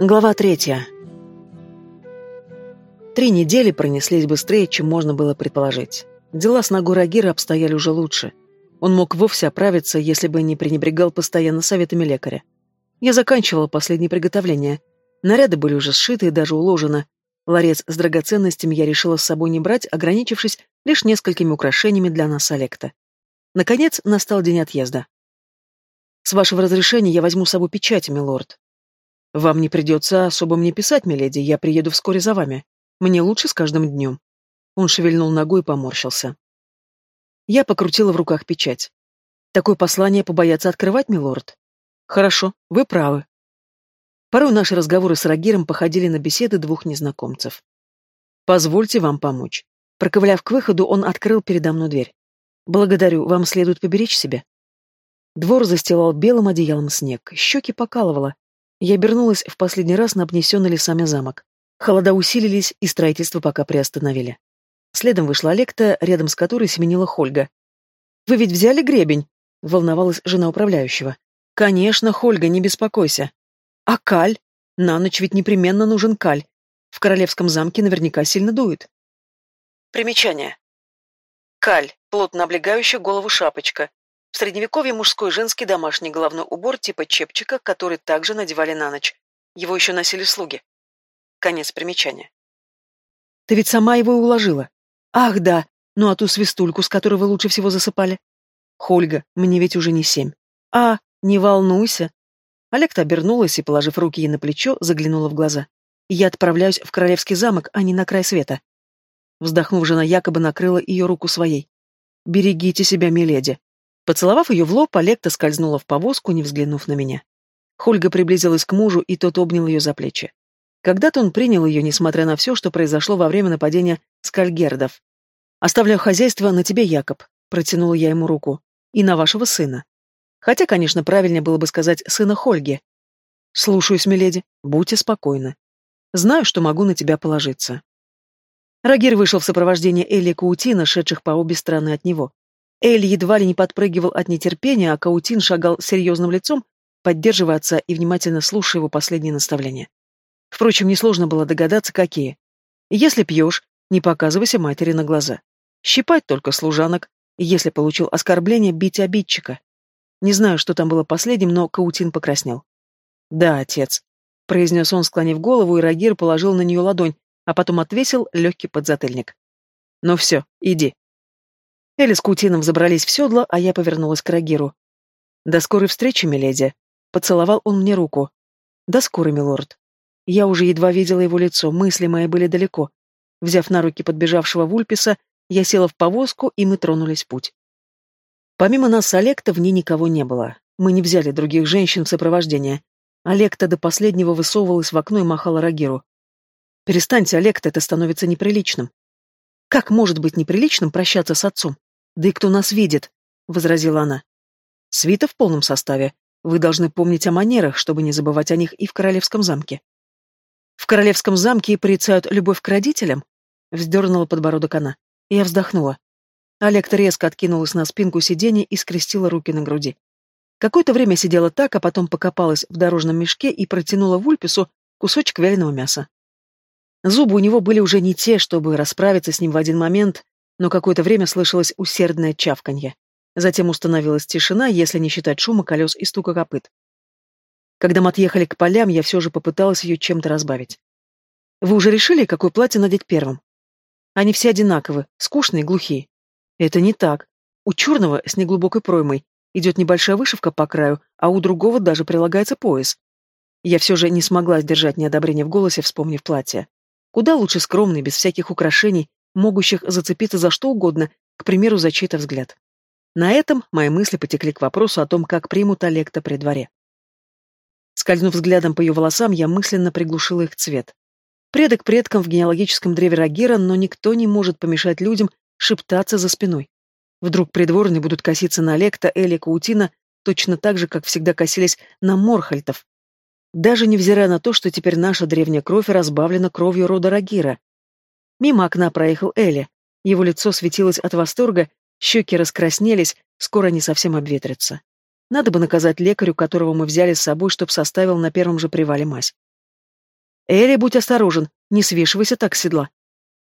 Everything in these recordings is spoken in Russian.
Глава третья. Три недели пронеслись быстрее, чем можно было предположить. Дела с ногой Рагира обстояли уже лучше. Он мог вовсе оправиться, если бы не пренебрегал постоянно советами лекаря. Я заканчивала последние приготовления. Наряды были уже сшиты и даже уложены. Ларец с драгоценностями я решила с собой не брать, ограничившись лишь несколькими украшениями для нас Олекта. Наконец настал день отъезда. «С вашего разрешения я возьму с собой печать, милорд», «Вам не придется особо мне писать, миледи, я приеду вскоре за вами. Мне лучше с каждым днем». Он шевельнул ногой и поморщился. Я покрутила в руках печать. «Такое послание побояться открывать, милорд?» «Хорошо, вы правы». Порой наши разговоры с Рагиром походили на беседы двух незнакомцев. «Позвольте вам помочь». Проковыляв к выходу, он открыл передо мной дверь. «Благодарю, вам следует поберечь себя». Двор застилал белым одеялом снег, щеки покалывало, я обернулась в последний раз на обнесенный лесами замок. Холода усилились, и строительство пока приостановили. Следом вышла Олекта, рядом с которой семенила Хольга. «Вы ведь взяли гребень?» — волновалась жена управляющего. «Конечно, Хольга, не беспокойся». «А каль? На ночь ведь непременно нужен каль. В королевском замке наверняка сильно дует». Примечание. Каль — плотно облегающая голову шапочка, в средневековье мужской и женский домашний головной убор типа чепчика, который также надевали на ночь. Его еще носили слуги. Конец примечания. Ты ведь сама его уложила. Ах, да. Ну а ту свистульку, с которой вы лучше всего засыпали? Хольга, мне ведь уже не семь. А, не волнуйся. Олег-то обернулась и, положив руки ей на плечо, заглянула в глаза. Я отправляюсь в королевский замок, а не на край света. Вздохнув, жена якобы накрыла ее руку своей. «Берегите себя, миледи. Поцеловав ее в лоб, Олекта скользнула в повозку, не взглянув на меня. Хольга приблизилась к мужу, и тот обнял ее за плечи. Когда-то он принял ее, несмотря на все, что произошло во время нападения скальгердов. «Оставляю хозяйство на тебе, Якоб», — протянула я ему руку, — «и на вашего сына». Хотя, конечно, правильнее было бы сказать «сына Хольги». «Слушаюсь, миледи, будьте спокойны. Знаю, что могу на тебя положиться». Рагир вышел в сопровождении Элли и Каутина, шедших по обе стороны от него. Эль едва ли не подпрыгивал от нетерпения, а Каутин шагал серьезным лицом, поддерживая отца и внимательно слушая его последние наставления. Впрочем, несложно было догадаться, какие. Если пьешь, не показывайся матери на глаза. Щипать только служанок, если получил оскорбление, бить обидчика. Не знаю, что там было последним, но Каутин покраснел. «Да, отец», — произнес он, склонив голову, и Рагир положил на нее ладонь, а потом отвесил легкий подзатыльник. «Ну все, иди». Элли с Кутином забрались в седло, а я повернулась к Рагиру. «До скорой встречи, миледи!» Поцеловал он мне руку. «До скорой, милорд!» Я уже едва видела его лицо, мысли мои были далеко. Взяв на руки подбежавшего Вульписа, я села в повозку, и мы тронулись в путь. Помимо нас Олекта в ней никого не было. Мы не взяли других женщин в сопровождение. Олекта до последнего высовывалась в окно и махала Рагиру. «Перестаньте, Олекта, это становится неприличным». «Как может быть неприличным прощаться с отцом? «Да и кто нас видит?» — возразила она. «Свита в полном составе. Вы должны помнить о манерах, чтобы не забывать о них и в королевском замке». «В королевском замке порицают любовь к родителям?» — вздернула подбородок она. Я вздохнула. Олег резко откинулась на спинку сиденья и скрестила руки на груди. Какое-то время сидела так, а потом покопалась в дорожном мешке и протянула Вульпису кусочек вяленого мяса. Зубы у него были уже не те, чтобы расправиться с ним в один момент, но какое-то время слышалось усердное чавканье. Затем установилась тишина, если не считать шума колес и стука копыт. Когда мы отъехали к полям, я все же попыталась ее чем-то разбавить. «Вы уже решили, какое платье надеть первым?» «Они все одинаковы, скучные, глухие». «Это не так. У черного с неглубокой проймой идет небольшая вышивка по краю, а у другого даже прилагается пояс. Я все же не смогла сдержать неодобрение в голосе, вспомнив платье. Куда лучше скромный, без всяких украшений, могущих зацепиться за что угодно, к примеру, за чей-то взгляд. На этом мои мысли потекли к вопросу о том, как примут Олекта при дворе. Скользнув взглядом по ее волосам, я мысленно приглушила их цвет. Предок предкам в генеалогическом древе Рагира, но никто не может помешать людям шептаться за спиной. Вдруг придворные будут коситься на Олекта, Эли, Каутина, точно так же, как всегда косились на Морхальтов. Даже невзирая на то, что теперь наша древняя кровь разбавлена кровью рода Рагира. Мимо окна проехал Элли. Его лицо светилось от восторга, щеки раскраснелись, скоро они совсем обветрятся. Надо бы наказать лекарю, которого мы взяли с собой, чтоб составил на первом же привале мазь. Элли, будь осторожен, не свешивайся так с седла.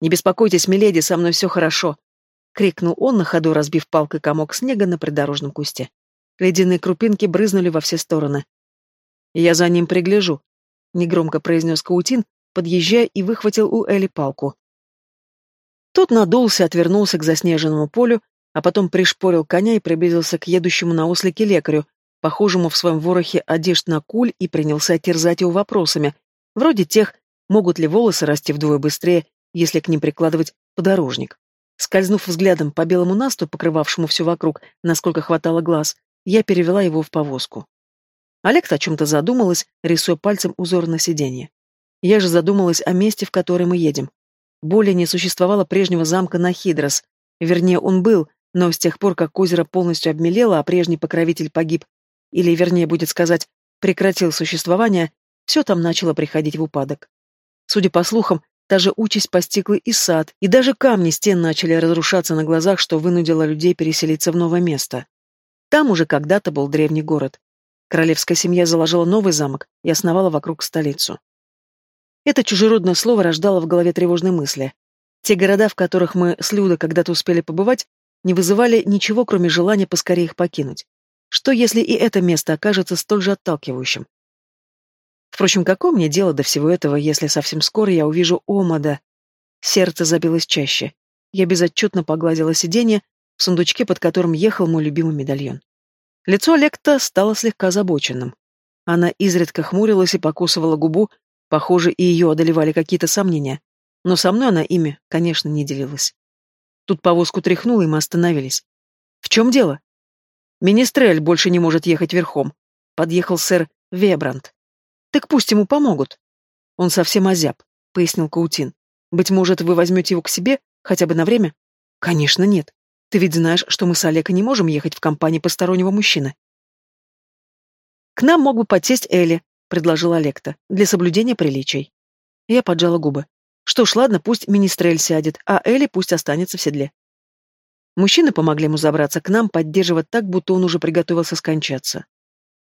Не беспокойтесь, миледи, со мной все хорошо, — крикнул он, на ходу разбив палкой комок снега на придорожном кусте. Ледяные крупинки брызнули во все стороны. «Я за ним пригляжу», — негромко произнес Каутин, подъезжая и выхватил у Эли палку. Тот надулся, отвернулся к заснеженному полю, а потом пришпорил коня и приблизился к едущему на ослике лекарю, похожему в своем ворохе одежд на куль, и принялся терзать его вопросами, вроде тех, могут ли волосы расти вдвое быстрее, если к ним прикладывать подорожник. Скользнув взглядом по белому насту, покрывавшему все вокруг, насколько хватало глаз, я перевела его в повозку. Олег о чем-то задумалась, рисуя пальцем узор на сиденье. Я же задумалась о месте, в которое мы едем. Более не существовало прежнего замка на Хидрос. Вернее, он был, но с тех пор, как озеро полностью обмелело, а прежний покровитель погиб, или, вернее, будет сказать, прекратил существование, все там начало приходить в упадок. Судя по слухам, Та же участь постигла и сад, и даже камни стен начали разрушаться на глазах, что вынудило людей переселиться в новое место. Там уже когда-то был древний город. Королевская семья заложила новый замок и основала вокруг столицу. Это чужеродное слово рождало в голове тревожные мысли. Те города, в которых мы с Людой когда-то успели побывать, не вызывали ничего, кроме желания поскорее их покинуть. Что, если и это место окажется столь же отталкивающим? Впрочем, какое мне дело до всего этого, если совсем скоро я увижу Омада? Сердце забилось чаще. Я безотчетно погладила сиденье в сундучке, под которым ехал мой любимый медальон. Лицо Лекта стало слегка озабоченным. Она изредка хмурилась и покусывала губу, похоже, и ее одолевали какие-то сомнения. Но со мной она ими, конечно, не делилась. Тут повозку тряхнуло, и мы остановились. «В чем дело?» «Министрель больше не может ехать верхом», — подъехал сэр Вебранд. Так пусть ему помогут. Он совсем озяб, пояснил Каутин. Быть может, вы возьмете его к себе, хотя бы на время? Конечно, нет. Ты ведь знаешь, что мы с Олегом не можем ехать в компании постороннего мужчины. К нам мог бы подсесть Элли, предложил Олекта, для соблюдения приличий. Я поджала губы. Что ж, ладно, пусть министрель сядет, а Элли пусть останется в седле. Мужчины помогли ему забраться к нам, поддерживать так, будто он уже приготовился скончаться.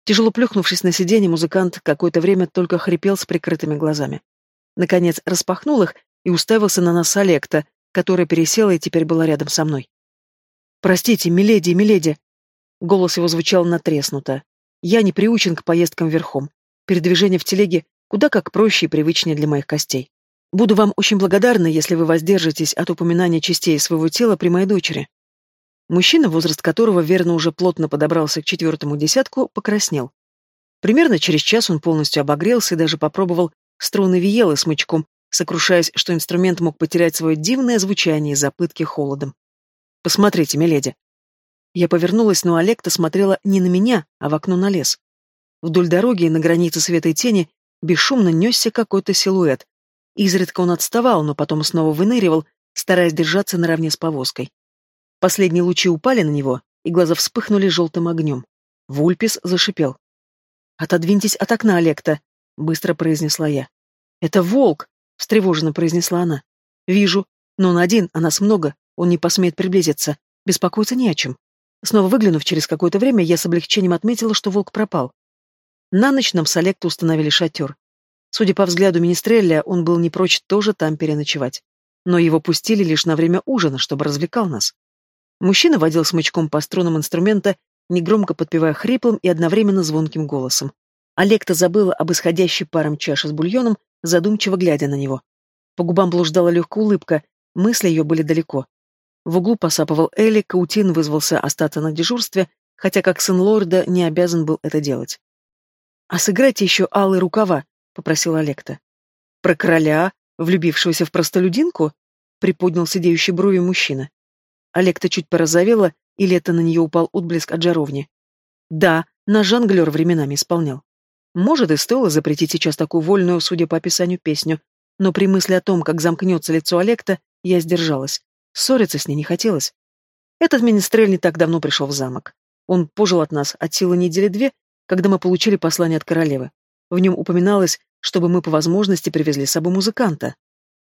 Тяжело плюхнувшись на сиденье, музыкант какое-то время только хрипел с прикрытыми глазами. Наконец распахнул их и уставился на нас Олекта, которая пересела и теперь была рядом со мной. «Простите, миледи, миледи!» Голос его звучал натреснуто. «Я не приучен к поездкам верхом. Передвижение в телеге куда как проще и привычнее для моих костей. Буду вам очень благодарна, если вы воздержитесь от упоминания частей своего тела при моей дочери. Мужчина, возраст которого верно уже плотно подобрался к четвертому десятку, покраснел. Примерно через час он полностью обогрелся и даже попробовал струны виелы смычком, сокрушаясь, что инструмент мог потерять свое дивное звучание из-за пытки холодом. «Посмотрите, миледи». Я повернулась, но Олекта смотрела не на меня, а в окно на лес. Вдоль дороги, на границе света и тени, бесшумно несся какой-то силуэт. Изредка он отставал, но потом снова выныривал, стараясь держаться наравне с повозкой. Последние лучи упали на него, и глаза вспыхнули желтым огнем. Вульпис зашипел. «Отодвиньтесь от окна, Олекта», — быстро произнесла я. «Это волк», — встревоженно произнесла она. «Вижу. Но он один, а нас много. Он не посмеет приблизиться. Беспокоиться не о чем». Снова выглянув через какое-то время, я с облегчением отметила, что волк пропал. На ночь нам с Олекта установили шатер. Судя по взгляду Министрелля, он был не прочь тоже там переночевать. Но его пустили лишь на время ужина, чтобы развлекал нас. Мужчина водил смычком по струнам инструмента, негромко подпевая хриплым и одновременно звонким голосом. Олег-то забыла об исходящей паром чаши с бульоном, задумчиво глядя на него. По губам блуждала легкая улыбка, мысли ее были далеко. В углу посапывал Элли, Каутин вызвался остаться на дежурстве, хотя как сын лорда не обязан был это делать. «А сыграйте еще алые рукава», — попросил Олекта. «Про короля, влюбившегося в простолюдинку?» — приподнял сидеющий брови мужчина. Олег-то чуть порозовела, или это на нее упал отблеск от жаровни. Да, наш жонглер временами исполнял. Может, и стоило запретить сейчас такую вольную, судя по описанию, песню, но при мысли о том, как замкнется лицо Олекта, я сдержалась. Ссориться с ней не хотелось. Этот министрель не так давно пришел в замок. Он пожил от нас от силы недели две, когда мы получили послание от королевы. В нем упоминалось, чтобы мы по возможности привезли с собой музыканта.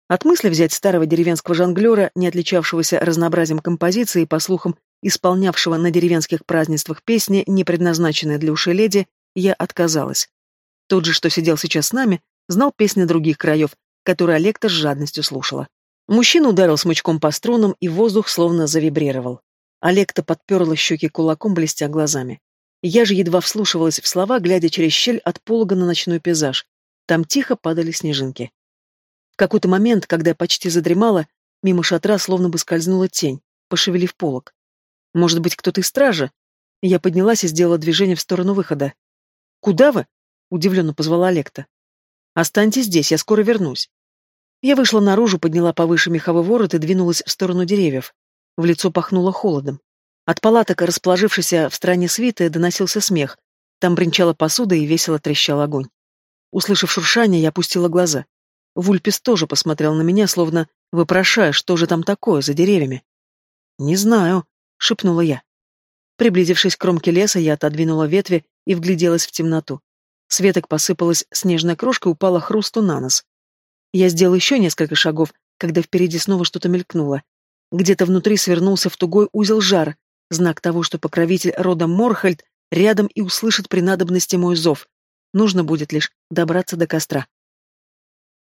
От мысли взять старого деревенского жонглера, не отличавшегося разнообразием композиции и, по слухам, исполнявшего на деревенских празднествах песни, не предназначенные для ушей леди, я отказалась. Тот же, что сидел сейчас с нами, знал песни других краев, которые Олекта с жадностью слушала. Мужчина ударил смычком по струнам, и воздух словно завибрировал. Олекта подперла щеки кулаком, блестя глазами. Я же едва вслушивалась в слова, глядя через щель от полога на ночной пейзаж. Там тихо падали снежинки. В какой-то момент, когда я почти задремала, мимо шатра словно бы скользнула тень, пошевелив полог. Может быть, кто-то из стражи? Я поднялась и сделала движение в сторону выхода. «Куда вы?» — удивленно позвала Олекта. «Останьтесь здесь, я скоро вернусь». Я вышла наружу, подняла повыше меховой ворот и двинулась в сторону деревьев. В лицо пахнуло холодом. От палаток, расположившейся в стороне свиты, доносился смех. Там бренчала посуда и весело трещал огонь. Услышав шуршание, я опустила глаза. Вульпис тоже посмотрел на меня, словно вопрошая, что же там такое за деревьями. «Не знаю», — шепнула я. Приблизившись к кромке леса, я отодвинула ветви и вгляделась в темноту. С веток посыпалась снежная крошка и упала хрусту на нос. Я сделала еще несколько шагов, когда впереди снова что-то мелькнуло. Где-то внутри свернулся в тугой узел жар, знак того, что покровитель рода Морхальд рядом и услышит при надобности мой зов. Нужно будет лишь добраться до костра.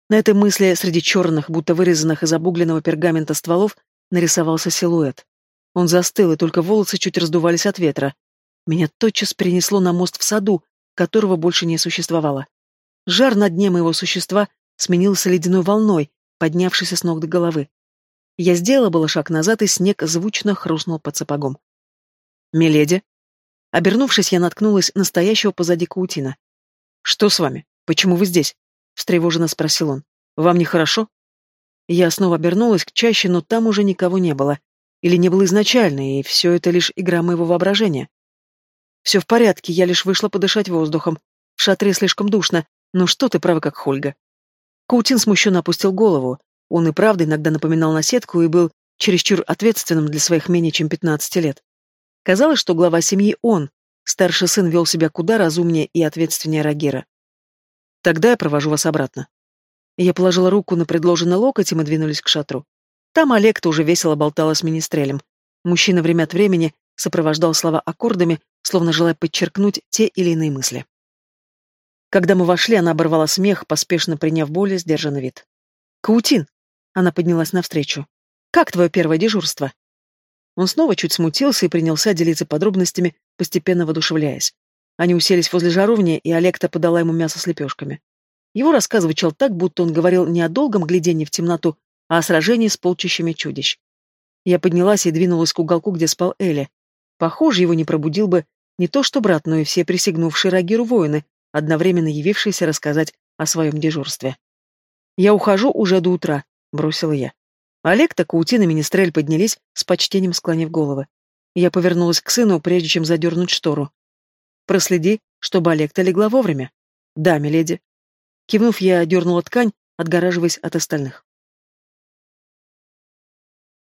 На этой мысли среди черных, будто вырезанных из обугленного пергамента стволов, нарисовался силуэт. Он застыл, и только волосы чуть раздувались от ветра. Меня тотчас перенесло на мост в саду, которого больше не существовало. Жар на дне моего существа сменился ледяной волной, поднявшейся с ног до головы. Я сделала было шаг назад, и снег звучно хрустнул под сапогом. «Миледи?» Обернувшись, я наткнулась на стоящего позади Каутина. «Что с вами? Почему вы здесь?» — встревоженно спросил он. «Вам нехорошо?» Я снова обернулась к чаще, но там уже никого не было. Или не было изначально, и все это лишь игра моего воображения. Все в порядке, я лишь вышла подышать воздухом. В шатре слишком душно, но что ты права, как Хольга. Каутин смущенно опустил голову. Он и правда иногда напоминал наседку и был чересчур ответственным для своих менее чем 15 лет. Казалось, что глава семьи он, старший сын вел себя куда разумнее и ответственнее Рагира. Тогда я провожу вас обратно. Я положила руку на предложенный локоть, и мы двинулись к шатру. Там Олег тоже весело болтала с министрелем. Мужчина время от времени сопровождал слова аккордами, словно желая подчеркнуть те или иные мысли. Когда мы вошли, она оборвала смех, поспешно приняв более сдержанный вид. «Каутин!» — она поднялась навстречу. «Как твое первое дежурство?» Он снова чуть смутился и принялся делиться подробностями, постепенно воодушевляясь. Они уселись возле жаровни, и Олекта подала ему мясо с лепешками. Его рассказ звучал так, будто он говорил не о долгом глядении в темноту, а о сражении с полчищами чудищ. Я поднялась и двинулась к уголку, где спал Эли. Похоже, его не пробудил бы не то что брат, но и все присягнувшие Рагиру воины, одновременно явившиеся рассказать о своем дежурстве. «Я ухожу уже до утра», — бросила я. Олег, так Каутин и Министрель поднялись, с почтением склонив головы. Я повернулась к сыну, прежде чем задернуть штору. «Проследи, чтобы Олег-то легла вовремя». «Да, миледи». Кивнув, я дернула ткань, отгораживаясь от остальных.